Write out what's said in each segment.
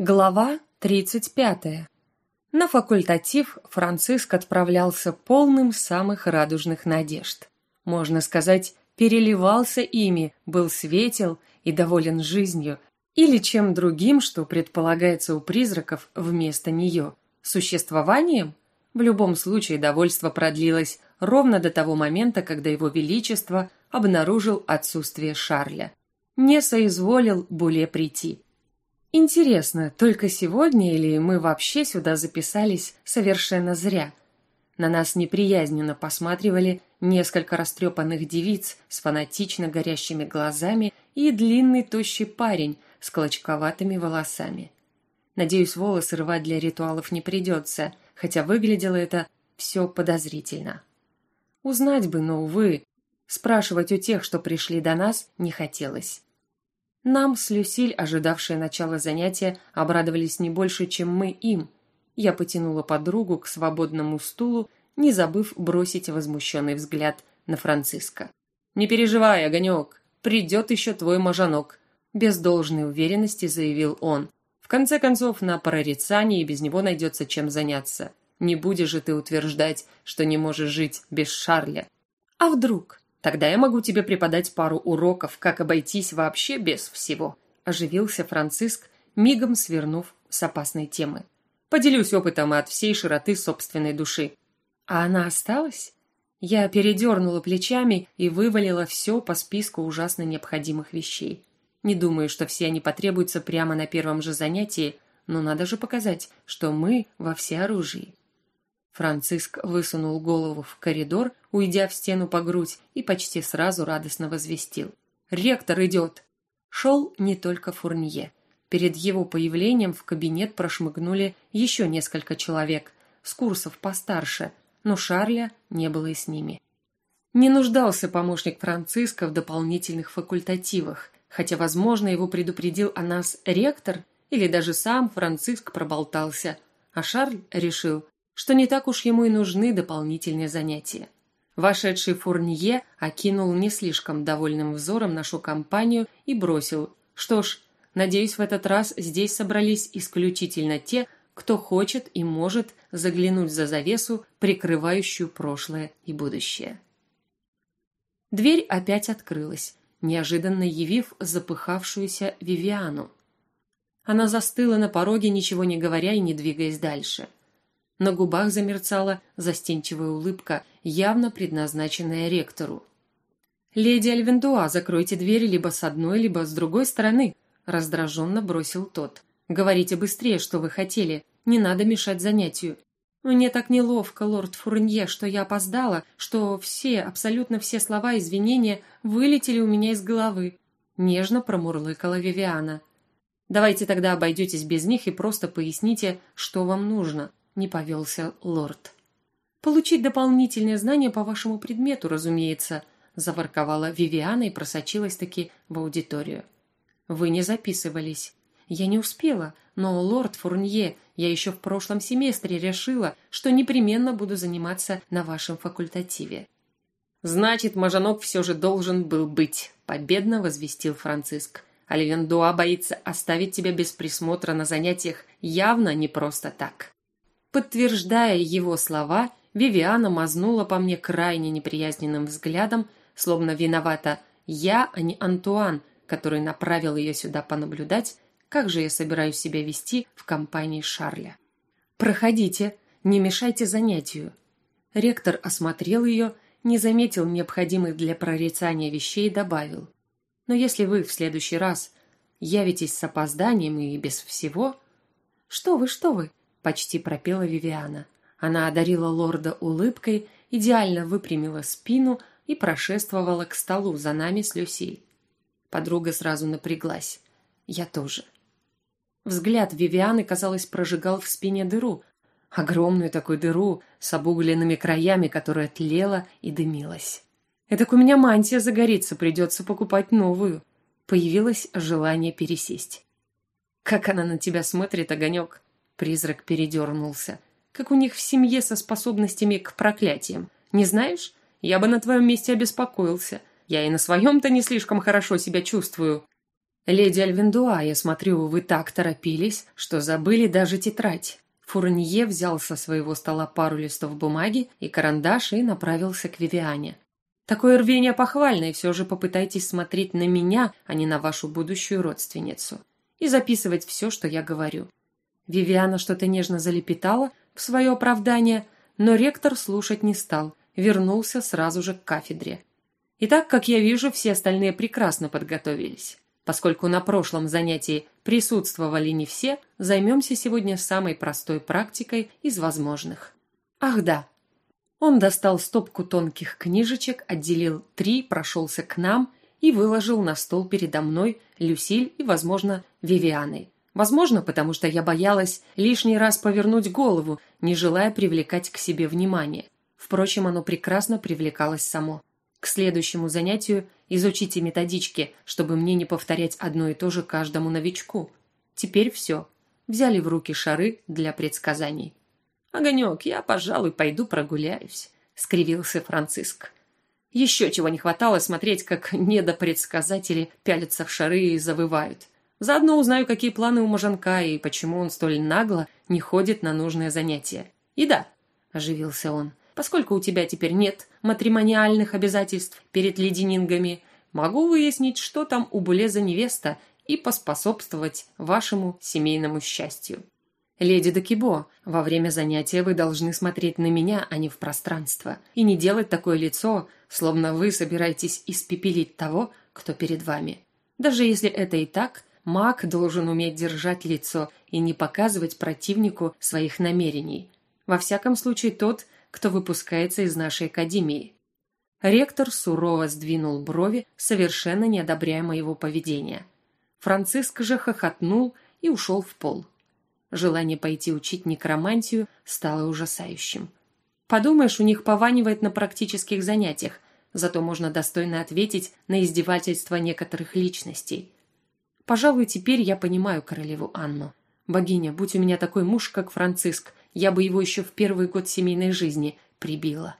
Глава 35. На факультатив Франциск отправлялся полным самых радужных надежд. Можно сказать, переливался ими, был светел и доволен жизнью, или чем другим, что предполагается у призраков вместо нее. Существованием? В любом случае довольство продлилось ровно до того момента, когда его величество обнаружил отсутствие Шарля. Не соизволил более прийти – Интересно, только сегодня или мы вообще сюда записались совершенно зря? На нас неприязненно посматривали несколько растрепанных девиц с фанатично горящими глазами и длинный тощий парень с клочковатыми волосами. Надеюсь, волосы рвать для ритуалов не придется, хотя выглядело это все подозрительно. Узнать бы, но, увы, спрашивать у тех, что пришли до нас, не хотелось. Нам с Люсиль, ожидавшие начала занятия, обрадовались не больше, чем мы им. Я потянула подругу к свободному стулу, не забыв бросить возмущенный взгляд на Франциска. «Не переживай, Огонек, придет еще твой мажанок», без должной уверенности заявил он. «В конце концов, на прорицании без него найдется чем заняться. Не будешь же ты утверждать, что не можешь жить без Шарля. А вдруг? Тогда я могу тебе преподать пару уроков, как обойтись вообще без всего», – оживился Франциск, мигом свернув с опасной темы. «Поделюсь опытом от всей широты собственной души». «А она осталась?» Я передернула плечами и вывалила все по списку ужасно необходимых вещей. Не думаю, что все они потребуются прямо на первом же занятии, но надо же показать, что мы во всеоружии. Франциск высунул голову в коридор, уйдя в стену по грудь, и почти сразу радостно возвестил. «Ректор идет!» Шел не только Фурнье. Перед его появлением в кабинет прошмыгнули еще несколько человек, с курсов постарше, но Шарля не было и с ними. Не нуждался помощник Франциска в дополнительных факультативах, хотя, возможно, его предупредил о нас ректор, или даже сам Франциск проболтался, а Шарль решил, что не так уж ему и нужны дополнительные занятия. Вошедший Фурнье окинул не слишком довольным взором нашу компанию и бросил. Что ж, надеюсь, в этот раз здесь собрались исключительно те, кто хочет и может заглянуть за завесу, прикрывающую прошлое и будущее. Дверь опять открылась, неожиданно явив запыхавшуюся Вивиану. Она застыла на пороге, ничего не говоря и не двигаясь дальше – на губах замерцала застенчивая улыбка, явно предназначенная ректору. «Леди Альвендуа, закройте двери либо с одной, либо с другой стороны», раздраженно бросил тот. «Говорите быстрее, что вы хотели. Не надо мешать занятию». «Мне так неловко, лорд Фурнье, что я опоздала, что все, абсолютно все слова извинения вылетели у меня из головы», нежно промурлыкала Вивиана. «Давайте тогда обойдетесь без них и просто поясните, что вам нужно», не повелся лорд. «Получить дополнительные знания по вашему предмету, разумеется», заворковала Вивиана и просочилась-таки в аудиторию. «Вы не записывались». «Я не успела, но, лорд Фурнье, я еще в прошлом семестре решила, что непременно буду заниматься на вашем факультативе». «Значит, Мажанок все же должен был быть», — победно возвестил Франциск. «Альвендуа боится оставить тебя без присмотра на занятиях явно не просто так». Подтверждая его слова, Вивиана мазнула по мне крайне неприязненным взглядом, словно виновата я, а не Антуан, который направил ее сюда понаблюдать, как же я собираюсь себя вести в компании Шарля. «Проходите, не мешайте занятию». Ректор осмотрел ее, не заметил необходимых для прорицания вещей и добавил. «Но если вы в следующий раз явитесь с опозданием и без всего...» «Что вы, что вы, почти пропела Вивиана. Она одарила лорда улыбкой, идеально выпрямила спину и прошествовала к столу за нами с Люсиль. Подруга сразу напряглась. Я тоже. Взгляд Вивианы, казалось, прожигал в спине дыру, огромную такую дыру с обугленными краями, которая тлела и дымилась. «Эдак у меня мантия загорится, придется покупать новую». Появилось желание пересесть. «Как она на тебя смотрит, огонек!» Призрак передернулся. Как у них в семье со способностями к проклятиям. Не знаешь? Я бы на твоем месте обеспокоился. Я и на своем-то не слишком хорошо себя чувствую. «Леди Альвендуа, я смотрю, вы так торопились, что забыли даже тетрадь». Фурнье взял со своего стола пару листов бумаги и карандаш и направился к Вивиане. «Такое рвение похвально, и все же попытайтесь смотреть на меня, а не на вашу будущую родственницу. И записывать все, что я говорю». Вивиана что-то нежно залепетала в свое оправдание, но ректор слушать не стал, вернулся сразу же к кафедре. Итак, как я вижу, все остальные прекрасно подготовились. Поскольку на прошлом занятии присутствовали не все, займемся сегодня самой простой практикой из возможных. Ах да. Он достал стопку тонких книжечек, отделил три, прошелся к нам и выложил на стол передо мной Люсиль и, возможно, Вивианой. Возможно, потому что я боялась лишний раз повернуть голову, не желая привлекать к себе внимание. Впрочем, оно прекрасно привлекалось само. К следующему занятию изучите методички, чтобы мне не повторять одно и то же каждому новичку. Теперь все. Взяли в руки шары для предсказаний. «Огонек, я, пожалуй, пойду прогуляюсь», — скривился Франциск. Еще чего не хватало смотреть, как недопредсказатели пялятся в шары и завывают. Заодно узнаю, какие планы у Можанка и почему он столь нагло не ходит на нужное занятие. И да, оживился он, Поскольку у тебя теперь нет матримониальных обязательств перед леденингами, могу выяснить, что там у Булеза невеста и поспособствовать вашему семейному счастью. Леди Дакибо, во время занятия вы должны смотреть на меня, а не в пространство, и не делать такое лицо, словно вы собираетесь испепелить того, кто перед вами. Даже если это и так, маг должен уметь держать лицо и не показывать противнику своих намерений. Во всяком случае, тот, кто выпускается из нашей академии. Ректор сурово сдвинул брови, совершенно не одобряя моего поведения. Франциск же хохотнул и ушел в пол. Желание пойти учить некромантию стало ужасающим. Подумаешь, у них пованивает на практических занятиях, зато можно достойно ответить на издевательства некоторых личностей. Пожалуй, теперь я понимаю королеву Анну. Богиня, будь у меня такой муж, как Франциск, я бы его еще в первый год семейной жизни прибила.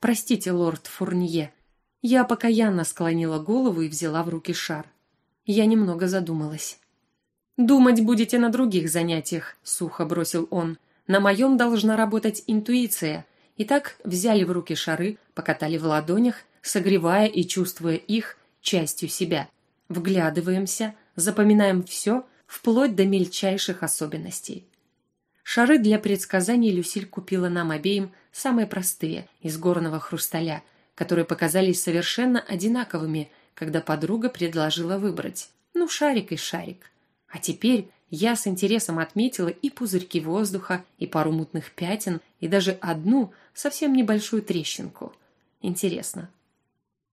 Простите, лорд Фурнье. Я покаянно склонила голову и взяла в руки шар. Я немного задумалась. «Думать будете на других занятиях», — сухо бросил он. «На моем должна работать интуиция». Итак, взяли в руки шары, покатали в ладонях, согревая и чувствуя их частью себя. Вглядываемся, запоминаем все, вплоть до мельчайших особенностей. Шары для предсказаний Люсиль купила нам обеим самые простые, из горного хрусталя, которые показались совершенно одинаковыми, когда подруга предложила выбрать. Ну, шарик и шарик. А теперь я с интересом отметила и пузырьки воздуха, и пару мутных пятен, и даже одну совсем небольшую трещинку. Интересно,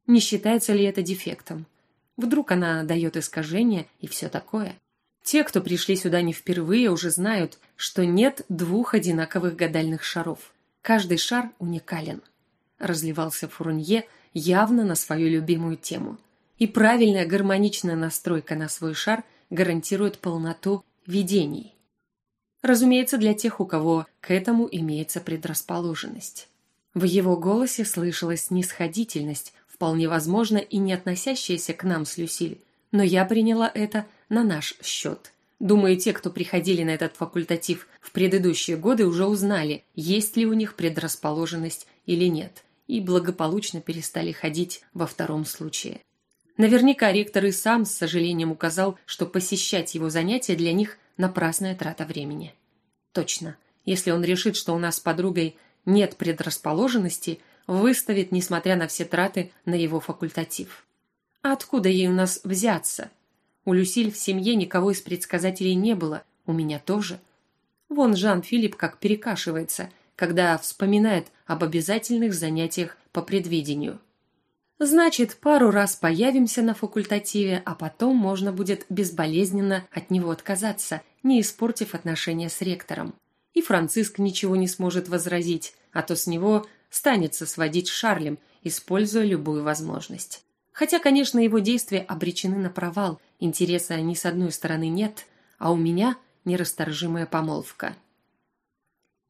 не считается ли это дефектом? Вдруг она дает искажение и все такое? Те, кто пришли сюда не впервые, уже знают, что нет двух одинаковых гадальных шаров. Каждый шар уникален. Разливался Фурунье явно на свою любимую тему. И правильная гармоничная настройка на свой шар гарантирует полноту видений. Разумеется, для тех, у кого к этому имеется предрасположенность. В его голосе слышалась снисходительность, вполне возможно и не относящаяся к нам с Люсиль, но я приняла это на наш счет. Думаю, те, кто приходили на этот факультатив в предыдущие годы, уже узнали, есть ли у них предрасположенность или нет, и благополучно перестали ходить во втором случае. Наверняка ректор и сам с сожалением указал, что посещать его занятия для них напрасная трата времени. Точно. Если он решит, что у нас с подругой нет предрасположенности, выставит, несмотря на все траты, на его факультатив. А откуда ей у нас взяться? У Люсиль в семье никого из предсказателей не было, у меня тоже. Вон Жан-Филипп как перекашивается, когда вспоминает об обязательных занятиях по предвидению. Значит, пару раз появимся на факультативе, а потом можно будет безболезненно от него отказаться, не испортив отношения с ректором. И Франциск ничего не сможет возразить, а то с него станется сводить с Шарлем, используя любую возможность. Хотя, конечно, его действия обречены на провал, интереса ни с одной стороны нет, а у меня нерасторжимая помолвка.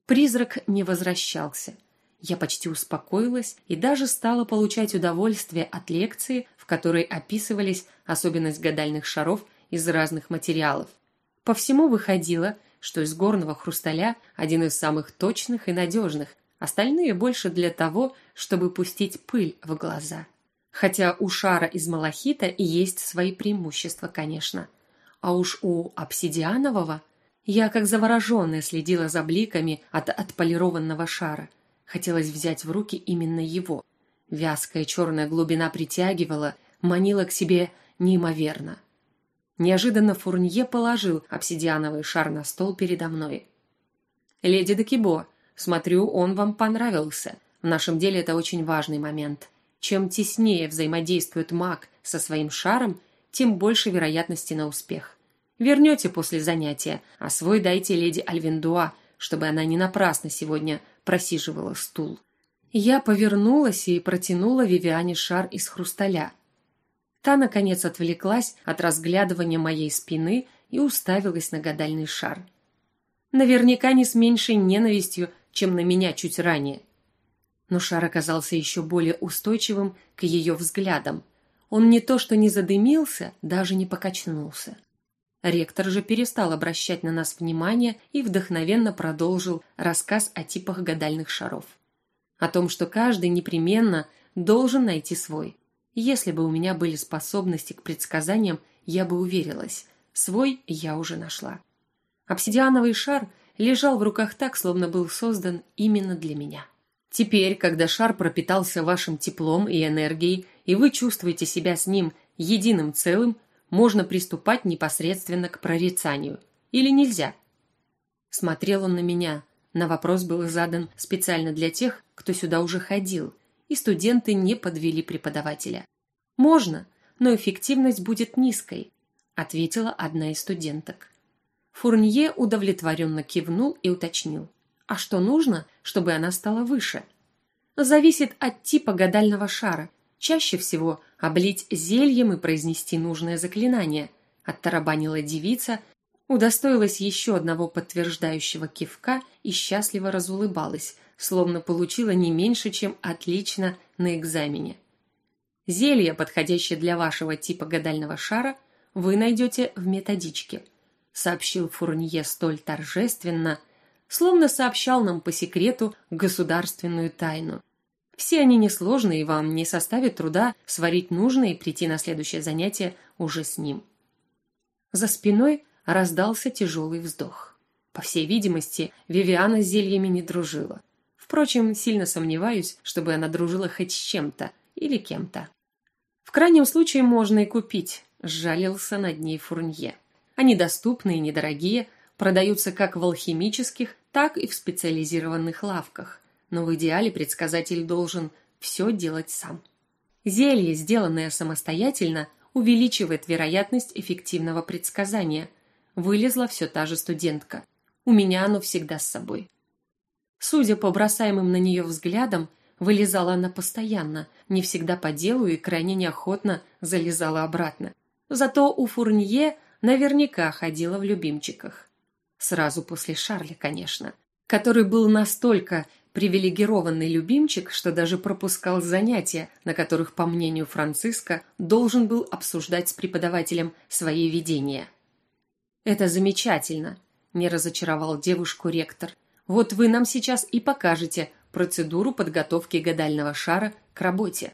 Призрак не возвращался. Я почти успокоилась и даже стала получать удовольствие от лекции, в которой описывались особенности гадальных шаров из разных материалов. По всему выходило, что из горного хрусталя один из самых точных и надежных, остальные больше для того, чтобы пустить пыль в глаза. Хотя у шара из малахита и есть свои преимущества, конечно. А уж у обсидианового я как завороженная следила за бликами от отполированного шара. Хотелось взять в руки именно его. Вязкая черная глубина притягивала, манила к себе неимоверно. Неожиданно Фурнье положил обсидиановый шар на стол передо мной. «Леди Декибо, смотрю, он вам понравился. В нашем деле это очень важный момент. Чем теснее взаимодействует маг со своим шаром, тем больше вероятности на успех. Вернете после занятия, а свой дайте леди Альвиндуа, чтобы она не напрасно сегодня просиживала стул». Я повернулась и протянула Вивиане шар из хрусталя. Та, наконец, отвлеклась от разглядывания моей спины и уставилась на гадальный шар. Наверняка не с меньшей ненавистью, чем на меня чуть ранее. Но шар оказался еще более устойчивым к ее взглядам. Он не то что не задымился, даже не покачнулся. Ректор же перестал обращать на нас внимание и вдохновенно продолжил рассказ о типах гадальных шаров о том, что каждый непременно должен найти свой. Если бы у меня были способности к предсказаниям, я бы уверилась. Свой я уже нашла. Обсидиановый шар лежал в руках так, словно был создан именно для меня. Теперь, когда шар пропитался вашим теплом и энергией, и вы чувствуете себя с ним единым целым, можно приступать непосредственно к прорицанию. Или нельзя? Смотрел он на меня, на вопрос был задан специально для тех, кто сюда уже ходил, и студенты не подвели преподавателя. «Можно, но эффективность будет низкой», – ответила одна из студенток. Фурнье удовлетворенно кивнул и уточнил. «А что нужно, чтобы она стала выше?» «Зависит от типа гадального шара. Чаще всего облить зельем и произнести нужное заклинание», – оттарабанила девица – удостоилась еще одного подтверждающего кивка и счастливо разулыбалась, словно получила не меньше, чем отлично на экзамене. Зелье, подходящее для вашего типа гадального шара, вы найдете в методичке, сообщил Фурнье столь торжественно, словно сообщал нам по секрету государственную тайну. Все они несложные, и вам не составит труда сварить нужное и прийти на следующее занятие уже с ним. За спиной раздался тяжелый вздох. По всей видимости, Вивиана с зельями не дружила. Впрочем, сильно сомневаюсь, чтобы она дружила хоть с чем-то или кем-то. В крайнем случае можно и купить, сжалился над ней Фурнье. Они доступны и недорогие, продаются как в алхимических, так и в специализированных лавках. Но в идеале предсказатель должен все делать сам. Зелье, сделанное самостоятельно, увеличивает вероятность эффективного предсказания – вылезла все та же студентка. У меня оно всегда с собой. Судя по бросаемым на нее взглядам, вылезала она постоянно, не всегда по делу и крайне неохотно залезала обратно. Зато у Фурнье наверняка ходила в любимчиках. Сразу после Шарля, конечно, который был настолько привилегированный любимчик, что даже пропускал занятия, на которых, по мнению Франциска, должен был обсуждать с преподавателем свои видения. Это замечательно, не разочаровал девушку ректор. Вот вы нам сейчас и покажете процедуру подготовки гадального шара к работе.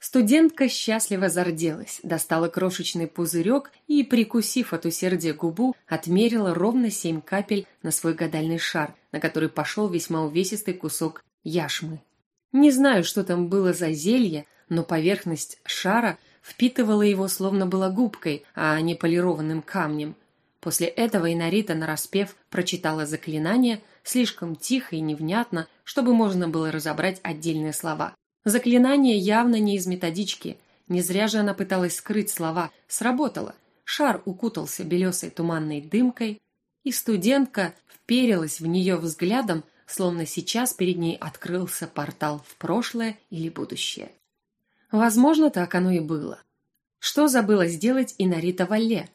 Студентка счастливо зарделась, достала крошечный пузырек и, прикусив от усердия губу, отмерила ровно семь капель на свой гадальный шар, на который пошел весьма увесистый кусок яшмы. Не знаю, что там было за зелье, но поверхность шара впитывала его словно была губкой, а не полированным камнем. После этого Инарита нараспев прочитала заклинание слишком тихо и невнятно, чтобы можно было разобрать отдельные слова. Заклинание явно не из методички. Не зря же она пыталась скрыть слова. Сработало. Шар укутался белесой туманной дымкой, и студентка вперилась в нее взглядом, словно сейчас перед ней открылся портал в прошлое или будущее. Возможно, так оно и было. Что забыла сделать и Нарита Валле?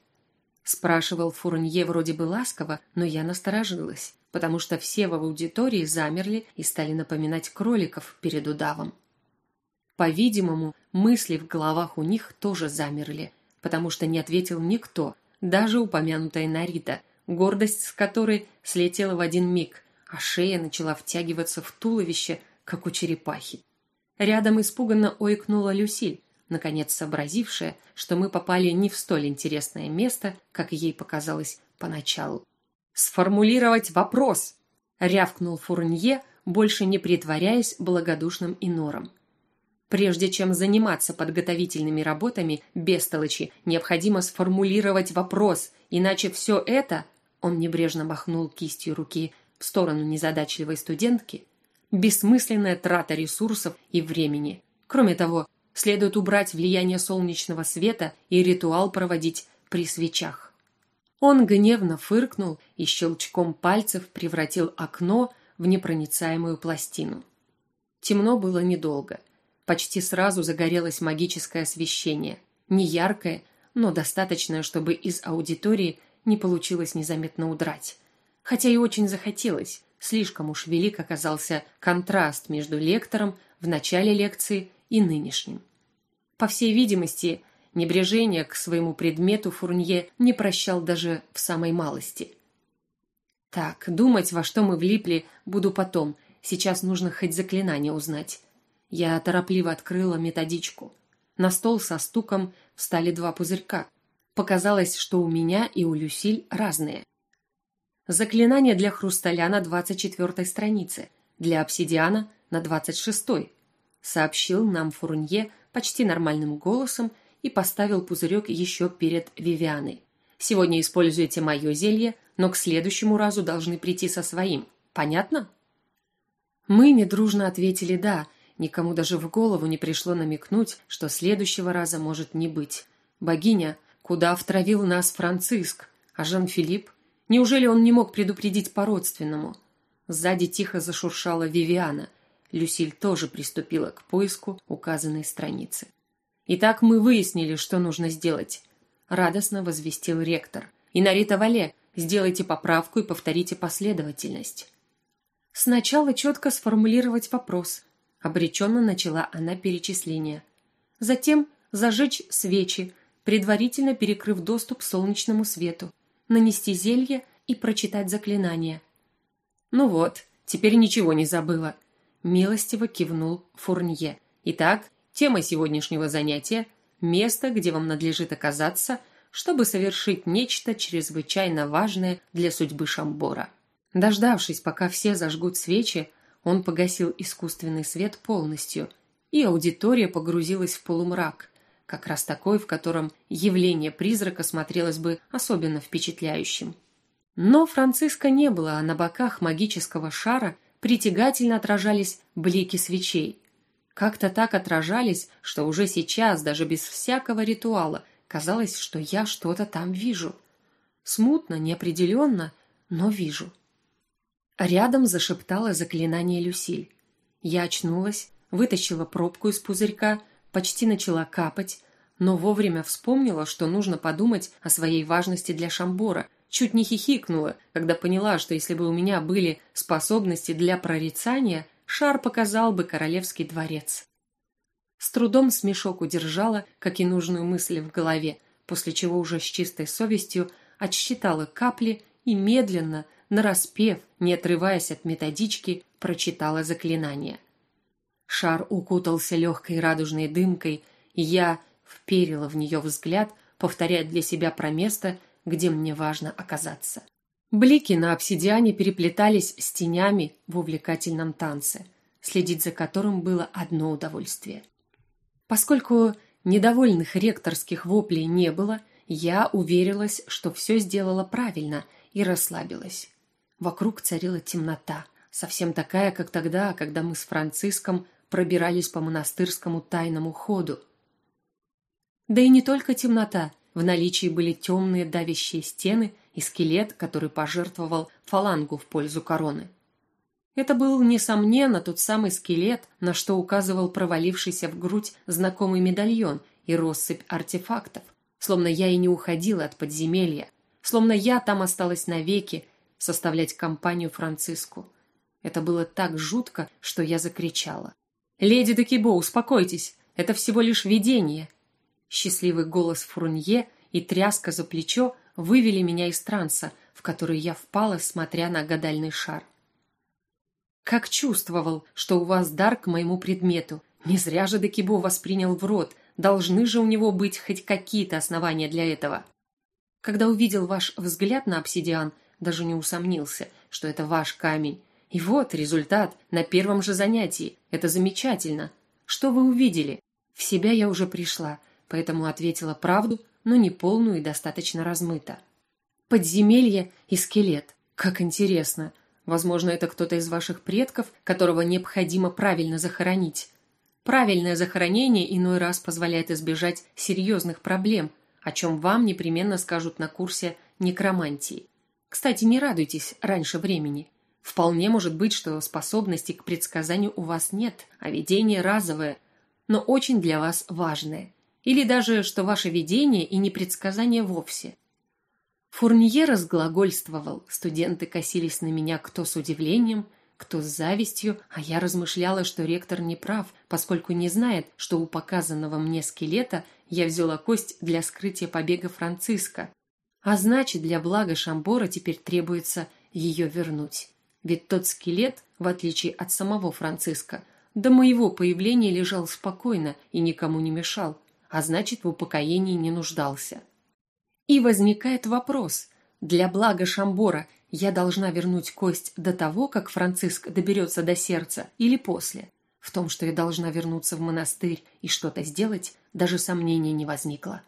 Спрашивал Фурнье вроде бы ласково, но я насторожилась, потому что все в аудитории замерли и стали напоминать кроликов перед удавом. По-видимому, мысли в головах у них тоже замерли, потому что не ответил никто, даже упомянутая Нарита, гордость с которой слетела в один миг, а шея начала втягиваться в туловище, как у черепахи. Рядом испуганно ойкнула Люсиль, наконец сообразившая, что мы попали не в столь интересное место, как ей показалось поначалу. «Сформулировать вопрос!» — рявкнул Фурнье, больше не притворяясь благодушным инором. Прежде чем заниматься подготовительными работами, бестолочи, необходимо сформулировать вопрос, иначе все это, он небрежно махнул кистью руки в сторону незадачливой студентки, бессмысленная трата ресурсов и времени. Кроме того, следует убрать влияние солнечного света и ритуал проводить при свечах. Он гневно фыркнул и щелчком пальцев превратил окно в непроницаемую пластину. Темно было недолго. Почти сразу загорелось магическое освещение. Не яркое, но достаточное, чтобы из аудитории не получилось незаметно удрать. Хотя и очень захотелось. Слишком уж велик оказался контраст между лектором в начале лекции и нынешним. По всей видимости, небрежение к своему предмету Фурнье не прощал даже в самой малости. Так, думать, во что мы влипли, буду потом. Сейчас нужно хоть заклинание узнать. Я торопливо открыла методичку. На стол со стуком встали два пузырька. Показалось, что у меня и у Люсиль разные. Заклинание для хрусталя на 24 странице, для обсидиана на 26 сообщил нам Фурнье почти нормальным голосом и поставил пузырек еще перед Вивианой. Сегодня используйте мое зелье, но к следующему разу должны прийти со своим. Понятно? Мы недружно ответили «да», Никому даже в голову не пришло намекнуть, что следующего раза может не быть. Богиня, куда втравил нас Франциск, а Жан-Филипп? Неужели он не мог предупредить по-родственному? Сзади тихо зашуршала Вивиана. Люсиль тоже приступила к поиску указанной страницы. Итак, мы выяснили, что нужно сделать, радостно возвестил ректор. И Нарита Вале, сделайте поправку и повторите последовательность. Сначала четко сформулировать вопрос, Обреченно начала она перечисление. Затем зажечь свечи, предварительно перекрыв доступ солнечному свету, нанести зелье и прочитать заклинание. Ну вот, теперь ничего не забыла. Милостиво кивнул Фурнье. Итак, тема сегодняшнего занятия – место, где вам надлежит оказаться, чтобы совершить нечто чрезвычайно важное для судьбы Шамбора. Дождавшись, пока все зажгут свечи, он погасил искусственный свет полностью, и аудитория погрузилась в полумрак, как раз такой, в котором явление призрака смотрелось бы особенно впечатляющим. Но Франциска не было, а на боках магического шара притягательно отражались блики свечей. Как-то так отражались, что уже сейчас, даже без всякого ритуала, казалось, что я что-то там вижу. Смутно, неопределенно, но вижу. Рядом зашептала заклинание Люсиль. Я очнулась, вытащила пробку из пузырька, почти начала капать, но вовремя вспомнила, что нужно подумать о своей важности для Шамбора. Чуть не хихикнула, когда поняла, что если бы у меня были способности для прорицания, шар показал бы королевский дворец. С трудом смешок удержала, как и нужную мысль в голове, после чего уже с чистой совестью отсчитала капли и медленно, нараспев, не отрываясь от методички, прочитала заклинание. Шар укутался легкой радужной дымкой, и я вперила в нее взгляд, повторяя для себя про место, где мне важно оказаться. Блики на обсидиане переплетались с тенями в увлекательном танце, следить за которым было одно удовольствие. Поскольку недовольных ректорских воплей не было, я уверилась, что все сделала правильно и расслабилась. Вокруг царила темнота, совсем такая, как тогда, когда мы с Франциском пробирались по монастырскому тайному ходу. Да и не только темнота, в наличии были темные давящие стены и скелет, который пожертвовал фалангу в пользу короны. Это был, несомненно, тот самый скелет, на что указывал провалившийся в грудь знакомый медальон и россыпь артефактов, словно я и не уходила от подземелья, словно я там осталась навеки, составлять компанию Франциску. Это было так жутко, что я закричала. «Леди Декибо, успокойтесь, это всего лишь видение». Счастливый голос Фурнье и тряска за плечо вывели меня из транса, в который я впала, смотря на гадальный шар. Как чувствовал, что у вас дар к моему предмету. Не зря же Декибо воспринял в рот, должны же у него быть хоть какие-то основания для этого. Когда увидел ваш взгляд на обсидиан, даже не усомнился, что это ваш камень. И вот результат на первом же занятии. Это замечательно. Что вы увидели? В себя я уже пришла, поэтому ответила правду, но не полную и достаточно размыто. Подземелье и скелет. Как интересно. Возможно, это кто-то из ваших предков, которого необходимо правильно захоронить. Правильное захоронение иной раз позволяет избежать серьезных проблем, о чем вам непременно скажут на курсе некромантии. Кстати, не радуйтесь раньше времени. Вполне может быть, что способностей к предсказанию у вас нет, а видение разовое, но очень для вас важное. Или даже, что ваше видение и не предсказание вовсе – Фурнье разглагольствовал, студенты косились на меня кто с удивлением, кто с завистью, а я размышляла, что ректор не прав, поскольку не знает, что у показанного мне скелета я взяла кость для скрытия побега Франциска. А значит, для блага Шамбора теперь требуется ее вернуть. Ведь тот скелет, в отличие от самого Франциска, до моего появления лежал спокойно и никому не мешал, а значит, в упокоении не нуждался. И возникает вопрос: для блага Шамбора я должна вернуть кость до того, как Франциск доберется до сердца, или после? В том, что я должна вернуться в монастырь и что-то сделать, даже сомнения не возникло.